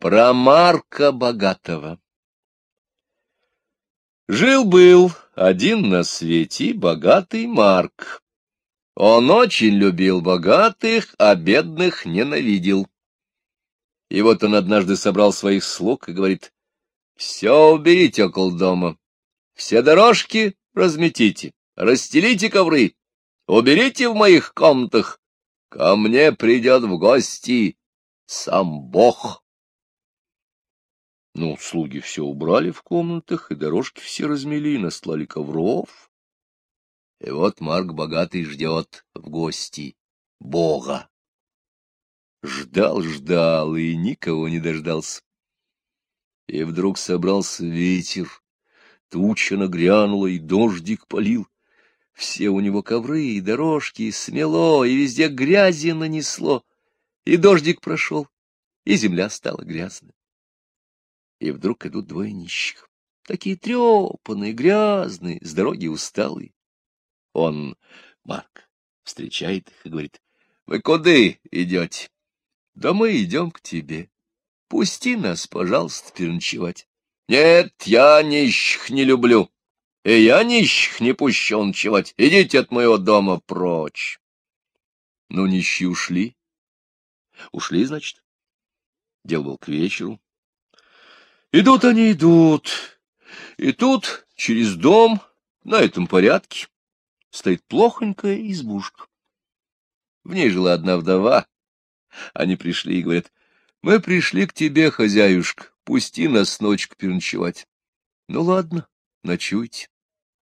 Про Марка Богатого. Жил-был один на свете богатый Марк. Он очень любил богатых, а бедных ненавидел. И вот он однажды собрал своих слуг и говорит, «Все уберите около дома, все дорожки разметите, расстелите ковры, уберите в моих комнатах, ко мне придет в гости сам Бог». Ну, слуги все убрали в комнатах, и дорожки все размели, и наслали ковров. И вот Марк Богатый ждет в гости Бога. Ждал, ждал, и никого не дождался. И вдруг собрался ветер, туча нагрянула, и дождик полил. Все у него ковры и дорожки, смело, и везде грязи нанесло. И дождик прошел, и земля стала грязной и вдруг идут двое нищих. Такие трепанные, грязные, с дороги усталые. Он, Марк, встречает их и говорит, — Вы куда идете? — Да мы идем к тебе. Пусти нас, пожалуйста, переночевать. — Нет, я нищих не люблю. И я нищих не пущу ночевать. Идите от моего дома прочь. Ну, нищие ушли. Ушли, значит. Дел был к вечеру. Идут они, идут. И тут через дом на этом порядке стоит плохонькая избушка. В ней жила одна вдова. Они пришли и говорят, мы пришли к тебе, хозяюшка, пусти нас ночку переночевать. Ну ладно, ночуйте.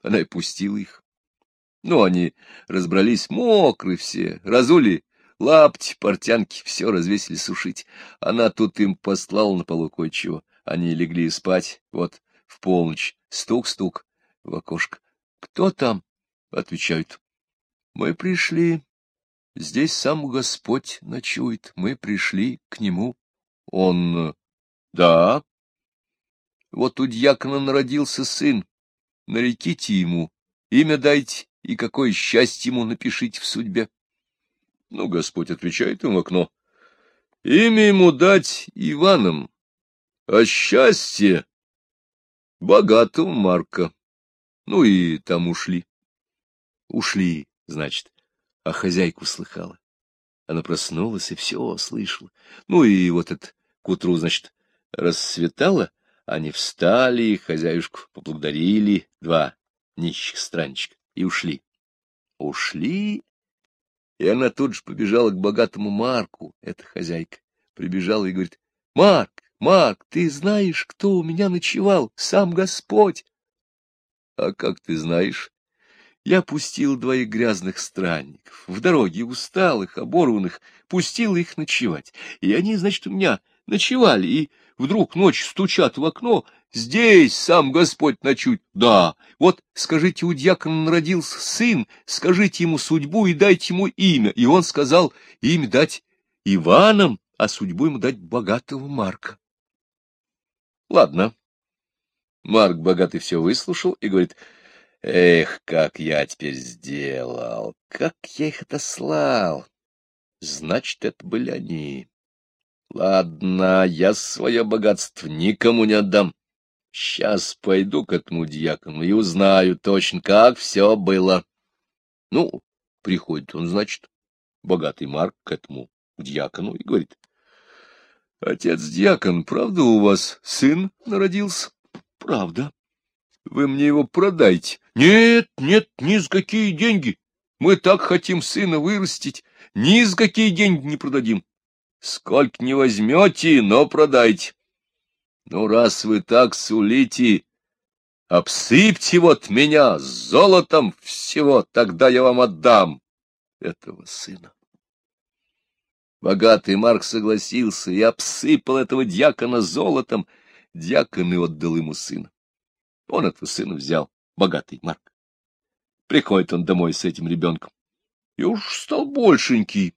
Она и пустила их. Ну, они разбрались мокрые все, разули лапти, портянки, все развесили сушить. Она тут им послала на полу кое-чего. Они легли спать, вот, в полночь, стук-стук в окошко. «Кто там?» — отвечают. «Мы пришли. Здесь сам Господь ночует. Мы пришли к Нему. Он...» «Да». «Вот у дьякона народился сын. Нареките ему, имя дайте, и какое счастье ему напишите в судьбе». Ну, Господь отвечает им в окно. «Имя ему дать Иваном, а счастье богатого Марка. Ну и там ушли. Ушли, значит, а хозяйку слыхала. Она проснулась и все слышала. Ну и вот это к утру, значит, рассветало, они встали, и хозяюшку поблагодарили, два нищих странчика, и ушли. Ушли, и она тут же побежала к богатому Марку, эта хозяйка, прибежала и говорит, — Марк, Марк, ты знаешь, кто у меня ночевал? Сам Господь. А как ты знаешь? Я пустил двоих грязных странников, в дороге усталых, оборванных, пустил их ночевать. И они, значит, у меня ночевали, и вдруг ночь стучат в окно, здесь сам Господь ночует. Да, вот скажите, у дьякона родился сын, скажите ему судьбу и дайте ему имя. И он сказал, имя дать Иваном, а судьбу ему дать богатого Марка. Ладно. Марк богатый все выслушал и говорит, эх, как я теперь сделал, как я их отослал. Значит, это были они. Ладно, я свое богатство никому не отдам. Сейчас пойду к этому дьякону и узнаю точно, как все было. Ну, приходит он, значит, богатый Марк к этому дьякону и говорит, Отец-дьякон, правда у вас сын народился? Правда. Вы мне его продайте. Нет, нет, ни за какие деньги. Мы так хотим сына вырастить. Ни за какие деньги не продадим. Сколько не возьмете, но продайте. Ну, раз вы так сулите, обсыпьте вот меня золотом всего, тогда я вам отдам этого сына. Богатый Марк согласился и обсыпал этого дьякона золотом. Дьякон и отдал ему сына. Он этого сына взял, богатый Марк. Приходит он домой с этим ребенком. И уж стал большенький.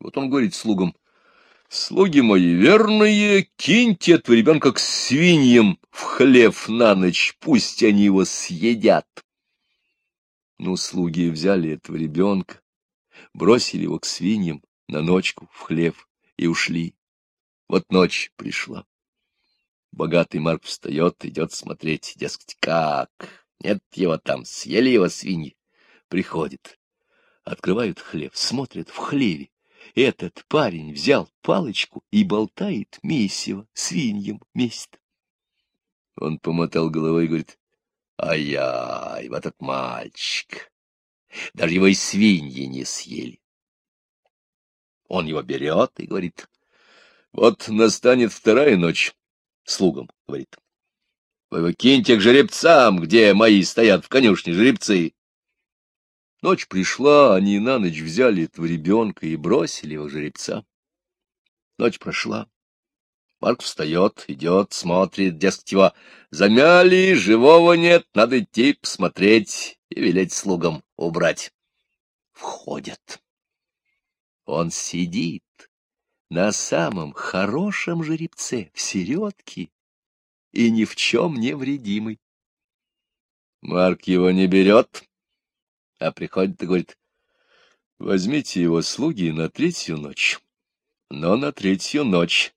Вот он говорит слугам, «Слуги мои верные, киньте этого ребенка к свиньям в хлев на ночь, пусть они его съедят». Ну, слуги взяли этого ребенка, бросили его к свиньям, на ночку в хлев и ушли. Вот ночь пришла. Богатый Марк встает, идет смотреть, дескать, как? Нет его там, съели его свиньи. Приходит. Открывают хлеб, смотрят в хлеве. Этот парень взял палочку и болтает месиво, свиньям мест. Он помотал головой и говорит, ай-яй, вот этот мальчик. Даже его и свиньи не съели. Он его берет и говорит, вот настанет вторая ночь, слугам, говорит. Вы киньте к жеребцам, где мои стоят в конюшне жеребцы. Ночь пришла, они на ночь взяли этого ребенка и бросили его жеребца. Ночь прошла. Марк встает, идет, смотрит, дескать, его замяли, живого нет, надо идти посмотреть и велеть слугам убрать. Входят. Он сидит на самом хорошем жеребце, в середке, и ни в чем не вредимый. Марк его не берет, а приходит и говорит, возьмите его слуги на третью ночь, но на третью ночь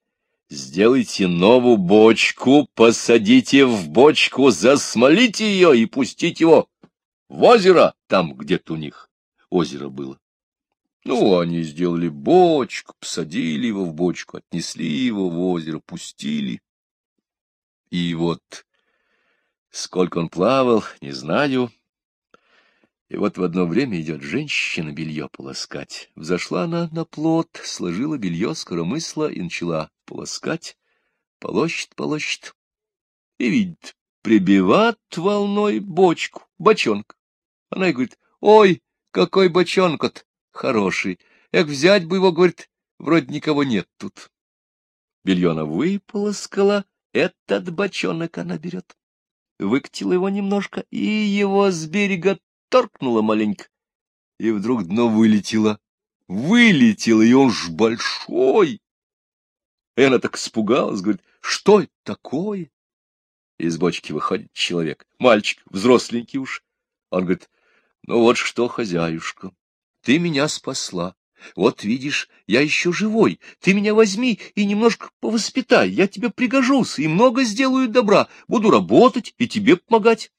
сделайте новую бочку, посадите в бочку, засмолите ее и пустите его в озеро, там где-то у них озеро было. Ну, они сделали бочку, посадили его в бочку, отнесли его в озеро, пустили. И вот сколько он плавал, не знаю. И вот в одно время идет женщина белье полоскать. Взошла она на плот, сложила белье с коромысла и начала полоскать. Полощет, полощет. И видит, прибиват волной бочку, бочонок. Она и говорит, ой, какой бочонок-то! Хороший. Эх, взять бы его, говорит, вроде никого нет тут. Белье она выполоскала, этот бочонок она берет. Выкатила его немножко, и его с берега торкнула маленько. И вдруг дно вылетело. Вылетело, и он ж большой. И она так испугалась, говорит, что это такое? Из бочки выходит человек, мальчик, взросленький уж. Он говорит, ну вот что, хозяюшка, ты меня спасла. Вот видишь, я еще живой. Ты меня возьми и немножко повоспитай. Я тебе пригожусь и много сделаю добра. Буду работать и тебе помогать.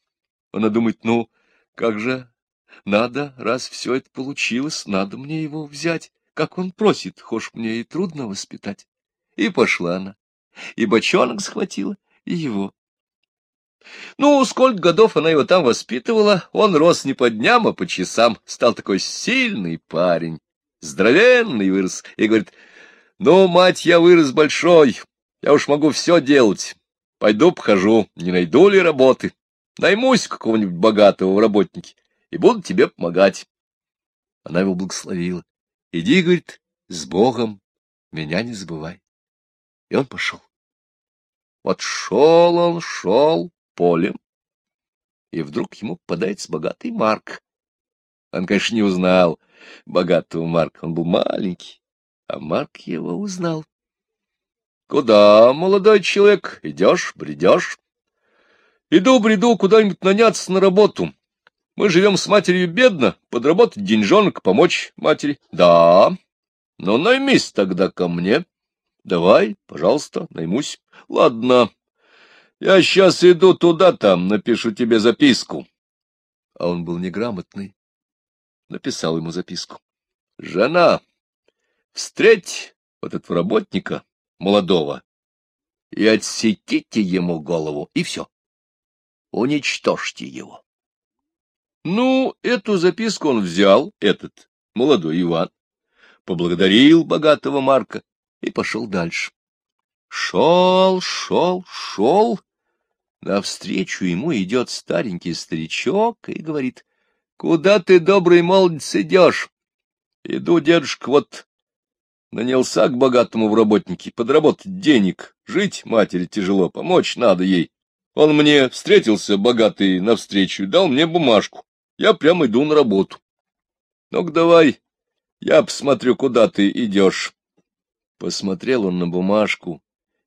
Она думает, ну, как же надо, раз все это получилось, надо мне его взять. Как он просит, хошь мне и трудно воспитать. И пошла она. И бочонок схватила, и его. Ну, сколько годов она его там воспитывала, он рос не по дням, а по часам, стал такой сильный парень, здоровенный вырос, и говорит, ну, мать, я вырос большой, я уж могу все делать, пойду похожу, не найду ли работы, наймусь какого-нибудь богатого в работнике и буду тебе помогать. Она его благословила. Иди, говорит, с Богом, меня не забывай. И он пошел. Вот шел он, шел, полем, и вдруг ему попадается богатый Марк. Он, конечно, не узнал богатого Марка, он был маленький, а Марк его узнал. — Куда, молодой человек, идешь, бредешь? — Иду, бреду куда-нибудь наняться на работу. Мы живем с матерью бедно, подработать деньжонок, помочь матери. — Да. Ну, наймись тогда ко мне. — Давай, пожалуйста, наймусь. — Ладно. Я сейчас иду туда, там, напишу тебе записку. А он был неграмотный. Написал ему записку. Жена, встреть вот этого работника, молодого, и отсеките ему голову, и все. Уничтожьте его. Ну, эту записку он взял, этот молодой Иван, поблагодарил богатого Марка и пошел дальше. Шел, шел, шел, Навстречу ему идет старенький старичок и говорит, — Куда ты, добрый молодец, идешь? — Иду, дедушка, вот нанялся к богатому в работнике, подработать денег, жить матери тяжело, помочь надо ей. Он мне встретился, богатый, навстречу, дал мне бумажку. Я прямо иду на работу. Ну-ка давай, я посмотрю, куда ты идешь. Посмотрел он на бумажку,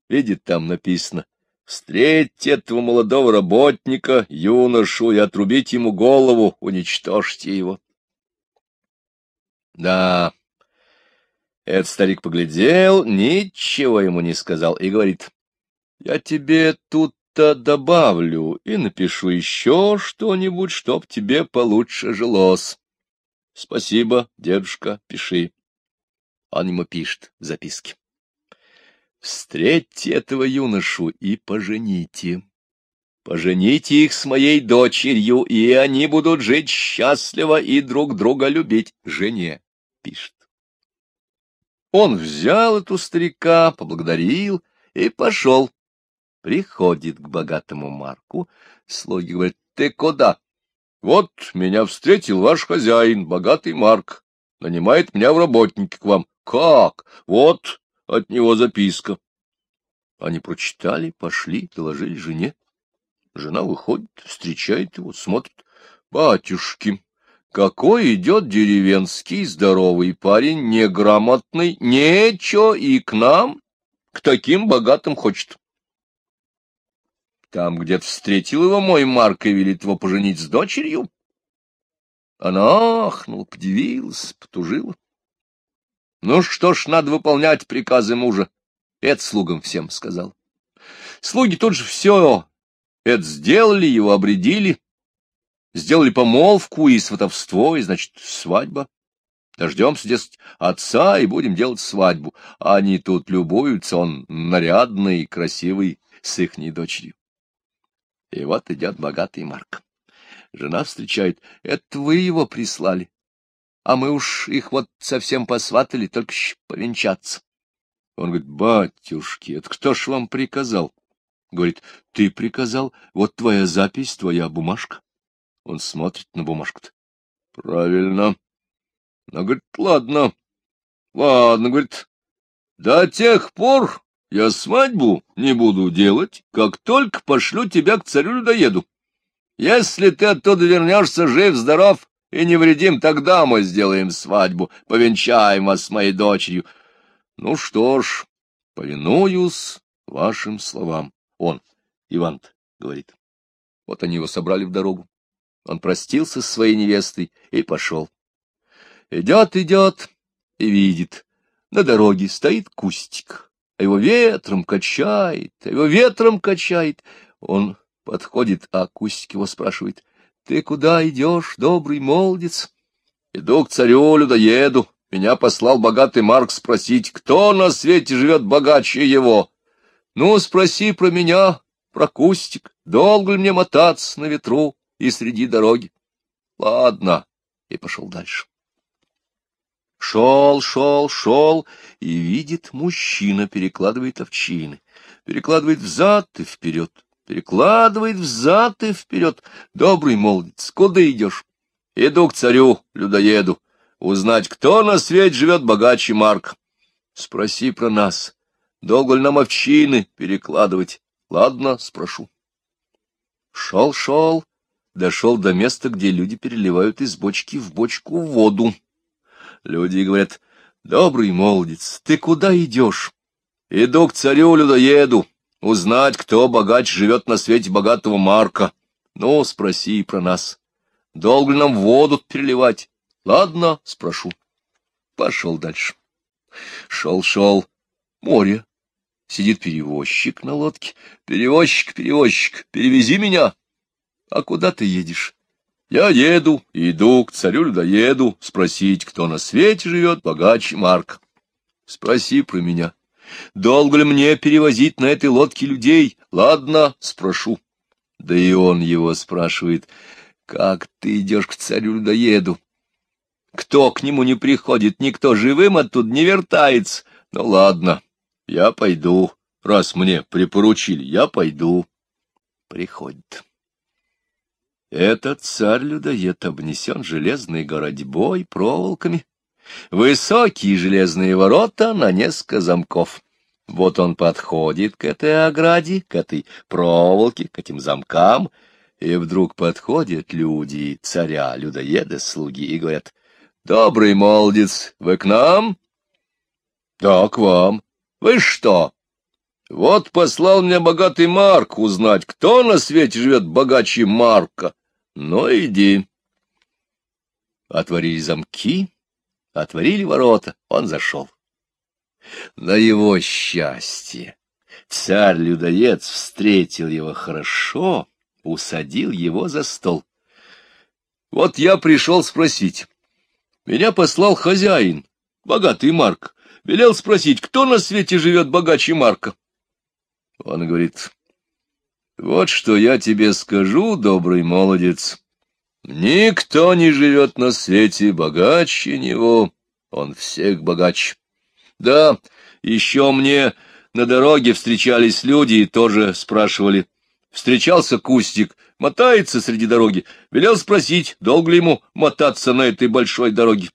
видит, там написано — Встретьте этого молодого работника, юношу, и отрубите ему голову, уничтожьте его. Да, Этот старик поглядел, ничего ему не сказал и говорит, «Я тебе тут-то добавлю и напишу еще что-нибудь, чтоб тебе получше жилось. Спасибо, дедушка, пиши». Он ему пишет в записке. «Встретьте этого юношу и пожените». Пожените их с моей дочерью, и они будут жить счастливо и друг друга любить. Жене пишет. Он взял эту старика, поблагодарил и пошел. Приходит к богатому Марку, слуги говорят, ты куда? Вот меня встретил ваш хозяин, богатый Марк, нанимает меня в работники к вам. Как? Вот от него записка. Они прочитали, пошли, доложили жене. Жена выходит, встречает его, смотрит. Батюшки, какой идет деревенский здоровый парень, неграмотный, нечего и к нам, к таким богатым хочет. Там где-то встретил его мой Марк и велит его поженить с дочерью. Она ахнула, подивилась, потужила. Ну что ж, надо выполнять приказы мужа. Это слугам всем сказал. Слуги тут же все это сделали, его обредили, сделали помолвку и сватовство, и, значит, свадьба. Дождемся, дескать, отца и будем делать свадьбу. Они тут любуются, он нарядный, красивый, с ихней дочерью. И вот идет богатый Марк. Жена встречает. Это вы его прислали. А мы уж их вот совсем посватали, только еще повенчаться. Он говорит, батюшки, это кто ж вам приказал? Говорит, ты приказал, вот твоя запись, твоя бумажка. Он смотрит на бумажку-то. Правильно. Она говорит, ладно, ладно, говорит, до тех пор я свадьбу не буду делать, как только пошлю тебя к царю-людоеду. Если ты оттуда вернешься жив-здоров и невредим, тогда мы сделаем свадьбу, повенчаем вас с моей дочерью. Ну что ж, повинуюсь вашим словам. Он, Иван говорит. Вот они его собрали в дорогу. Он простился с своей невестой и пошел. Идет, идет и видит. На дороге стоит кустик, а его ветром качает, а его ветром качает. Он подходит, а кустик его спрашивает. — Ты куда идешь, добрый молодец? — Иду к царю-людоеду. Меня послал богатый Марк спросить, кто на свете живет богаче его. Ну, спроси про меня, про кустик, долго ли мне мотаться на ветру и среди дороги. Ладно, и пошел дальше. Шел, шел, шел, и видит, мужчина перекладывает овчины, перекладывает взад и вперед, перекладывает взад и вперед. Добрый молодец, куда идешь? Иду к царю, людоеду, узнать, кто на свете живет богаче Марк. Спроси про нас, Долго ли нам овчины перекладывать? Ладно, спрошу. Шел-шел, дошел до места, где люди переливают из бочки в бочку воду. Люди говорят, добрый молодец, ты куда идешь? Иду к царю-людоеду, узнать, кто богач живет на свете богатого Марка. Ну, спроси про нас. Долго нам воду переливать? Ладно, спрошу. Пошел дальше. Шел-шел, море. Сидит перевозчик на лодке. Перевозчик, перевозчик, перевези меня. А куда ты едешь? Я еду, иду к царю-людоеду спросить, кто на свете живет богаче Марк. Спроси про меня. Долго ли мне перевозить на этой лодке людей? Ладно, спрошу. Да и он его спрашивает, как ты идешь к царю-людоеду? Кто к нему не приходит, никто живым оттуда не вертается. Ну ладно, я пойду, раз мне припоручили, я пойду. Приходит. Этот царь-людоед обнесен железной городьбой, проволоками. Высокие железные ворота на несколько замков. Вот он подходит к этой ограде, к этой проволоке, к этим замкам, и вдруг подходят люди, царя, людоеды, слуги, и говорят, «Добрый молодец, вы к нам?» «Да, к вам. Вы что? Вот послал мне богатый Марк узнать, кто на свете живет богаче Марка. Ну, иди. Отворили замки, отворили ворота, он зашел. На его счастье царь-людоед встретил его хорошо, усадил его за стол. Вот я пришел спросить. Меня послал хозяин, богатый Марк, велел спросить, кто на свете живет богаче Марка. Он говорит, вот что я тебе скажу, добрый молодец. Никто не живет на свете богаче него, он всех богач. Да, еще мне на дороге встречались люди и тоже спрашивали. Встречался Кустик, мотается среди дороги, велел спросить, долго ли ему мотаться на этой большой дороге.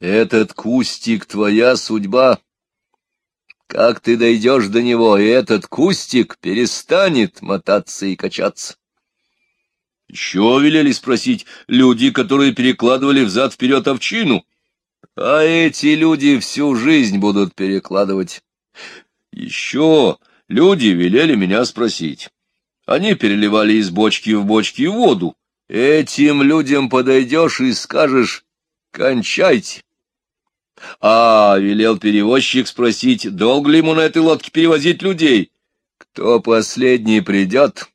Этот Кустик — твоя судьба. Как ты дойдешь до него, и этот Кустик перестанет мотаться и качаться. Еще велели спросить люди, которые перекладывали взад-вперед овчину. А эти люди всю жизнь будут перекладывать. Еще люди велели меня спросить. Они переливали из бочки в бочки воду. Этим людям подойдешь и скажешь «кончайте». А велел перевозчик спросить, долго ли ему на этой лодке перевозить людей. Кто последний придет,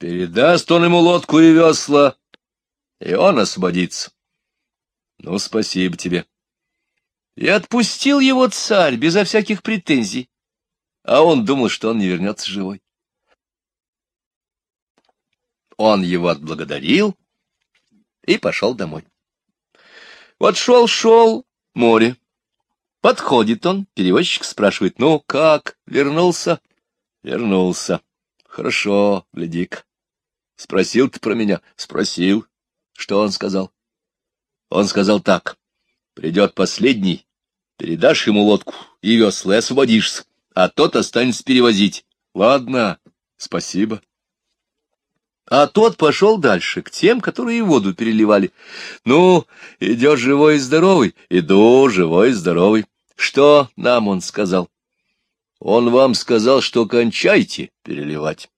передаст он ему лодку и весла, и он освободится. Ну, спасибо тебе. И отпустил его царь безо всяких претензий, а он думал, что он не вернется живой. Он его отблагодарил и пошел домой. Вот шел-шел море. Подходит он, перевозчик спрашивает, ну как, вернулся? Вернулся. Хорошо, гляди-ка. Спросил ты про меня? Спросил. Что он сказал? Он сказал так. Придет последний, передашь ему лодку и весла, и освободишься, а тот останется перевозить. Ладно, спасибо. А тот пошел дальше, к тем, которые воду переливали. Ну, идешь живой и здоровый, иду живой и здоровый. Что нам он сказал? Он вам сказал, что кончайте переливать.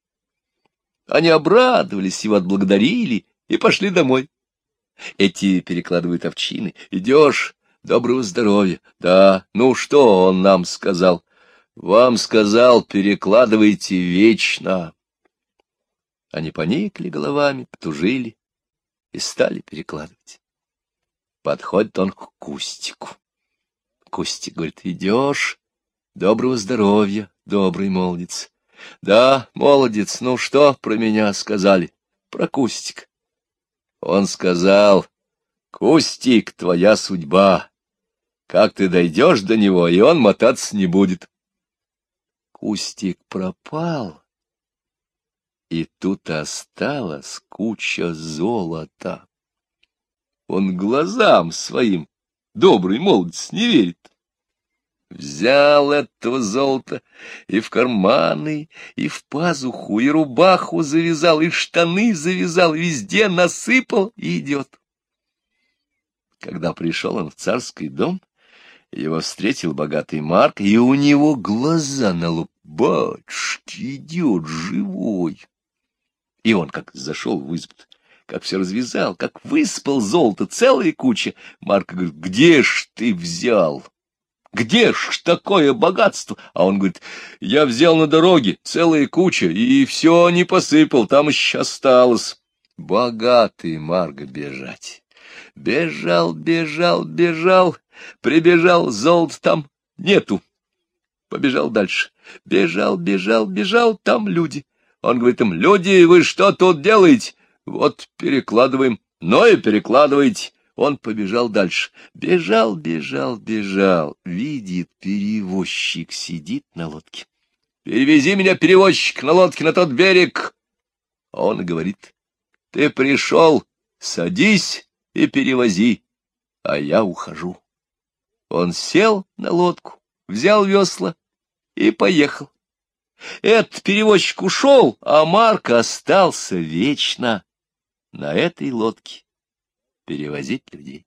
Они обрадовались, его отблагодарили и пошли домой. Эти перекладывают овчины. Идешь, доброго здоровья. Да, ну что он нам сказал? Вам сказал, перекладывайте вечно. Они поникли головами, потужили и стали перекладывать. Подходит он к Кустику. Кустик говорит, идешь, доброго здоровья, добрый молодец. Да, молодец, ну что про меня сказали? Про Кустик. Он сказал, Кустик, твоя судьба. Как ты дойдешь до него, и он мотаться не будет. Кустик пропал и тут осталась куча золота. Он глазам своим, добрый молодец, не верит. Взял этого золота и в карманы, и в пазуху, и рубаху завязал, и штаны завязал, везде насыпал и идет. Когда пришел он в царский дом, его встретил богатый Марк, и у него глаза на лоб. Батюшки, идет живой. И он как зашел в избу, как все развязал, как выспал золото, целая куча. Марк говорит, где ж ты взял? Где ж такое богатство? А он говорит, я взял на дороге целая куча, и все не посыпал, там еще осталось. Богатый Марк бежать. Бежал, бежал, бежал, прибежал, золота там нету. Побежал дальше. Бежал, бежал, бежал, там люди. Он говорит им, люди, вы что тут делаете? Вот перекладываем. Ну и перекладывайте. Он побежал дальше. Бежал, бежал, бежал. Видит, перевозчик сидит на лодке. Перевези меня, перевозчик, на лодке на тот берег. Он говорит, ты пришел, садись и перевози, а я ухожу. Он сел на лодку, взял весла и поехал. Этот перевозчик ушел, а Марк остался вечно на этой лодке перевозить людей.